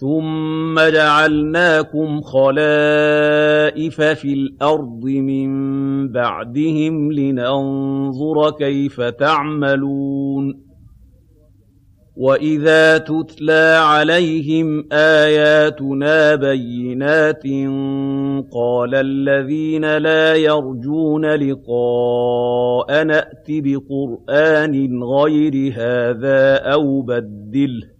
ثُمَّ جَعَلْنَاكُمْ خَلَائِفَ فِي الْأَرْضِ مِن بَعْدِهِمْ لِنَنظُرَ كَيْفَ تَعْمَلُونَ وَإِذَا تُتْلَىٰ عَلَيْهِمْ آيَاتُنَا بَيِّنَاتٍ قَالَ الَّذِينَ لَا يَرْجُونَ لِقَاءَنَا ائْتِ بِقُرْآنٍ غَيْرِ هَٰذَا أَوْ بَدِّلْهُ ۚ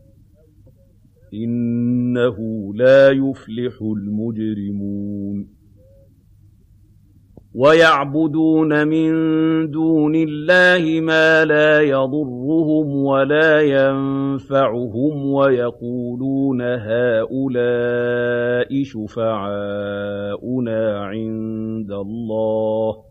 إِنَّهُ لَا يُفْلِحُ الْمُجْرِمُونَ. وَيَعْبُدُونَ مِن دُونِ اللَّهِ مَا لَا يَضُرُّهُمْ وَلَا يَنفَعُهُمْ وَيَقُولُونَ هَٰؤُلَاءِ شُفَعَاؤُنَا عِندَ اللَّهِ ۚ.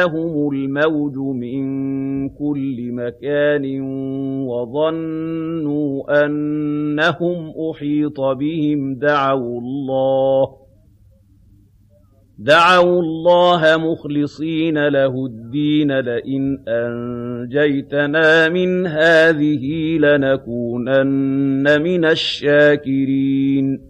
وَجَاءَهُمُ الْمَوْجُ مِن كُلِّ مَكَانٍ وَظَنُّوا أَنَّهُمْ أُحِيطَ بِهِمْ. دَعَوُا اللَّهَ دَعَوُا اللَّهَ مُخْلِصِينَ لَهُ الدِّينَ. لَئِنْ أَنجَيْتَنَا مِنْ هَٰذِهِ لَنَكُونَنَّ مِنَ الشَّاكِرِينَ.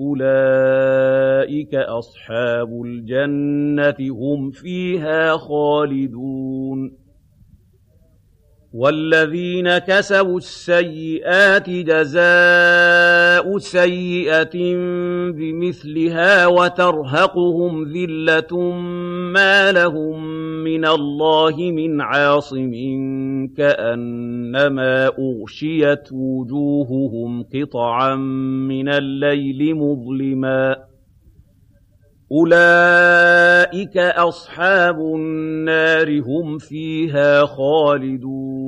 أُولَٰئِكَ أَصْحَابُ الْجَنَّةِ ۖ هُمْ فِيهَا خَالِدُونَ وَالَّذِينَ كَسَبُوا السَّيِّئَاتِ جَزَاءُ سَيِّئَةٍ بِمِثْلِهَا وَتَرْهَقُهُمْ ذِلَّةٌ مَّا لَهُم مِّنَ اللَّهِ مِنْ عَاصِمٍ كَأَنَّمَا أُغْشِيَتْ وُجُوهُهُمْ قِطَعًا مِّنَ اللَّيْلِ مُظْلِمًا ۚ. أُولَٰئِكَ أَصْحَابُ النَّارِ ۖ هُمْ فِيهَا خَالِدُونَ.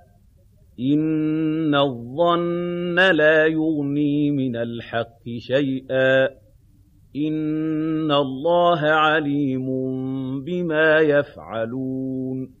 إِنَّ الظَّنَّ لَا يُغْنِي مِنَ الْحَقِّ شَيْئًا ۚ إِنَّ اللَّهَ عَلِيمٌ بِمَا يَفْعَلُونَ